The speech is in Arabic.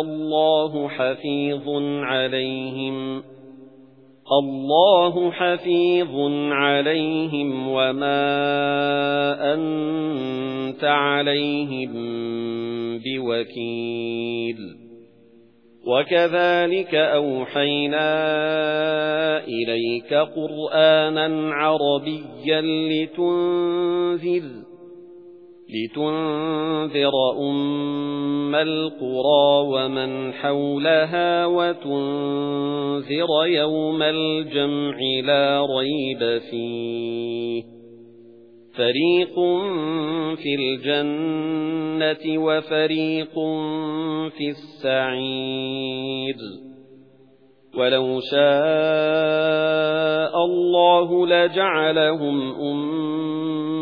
الله حفيظ عليهم. الله حفيظ عليهم وما أنت عليهم بوكيل. وكذلك أوحينا إليك قرآنا عربيا لتنذر لتنذر أم القرى ومن حولها وتنذر يوم الجمع لا ريب فيه. فريق في الجنة وفريق في السعير. ولو شاء الله لجعلهم أمة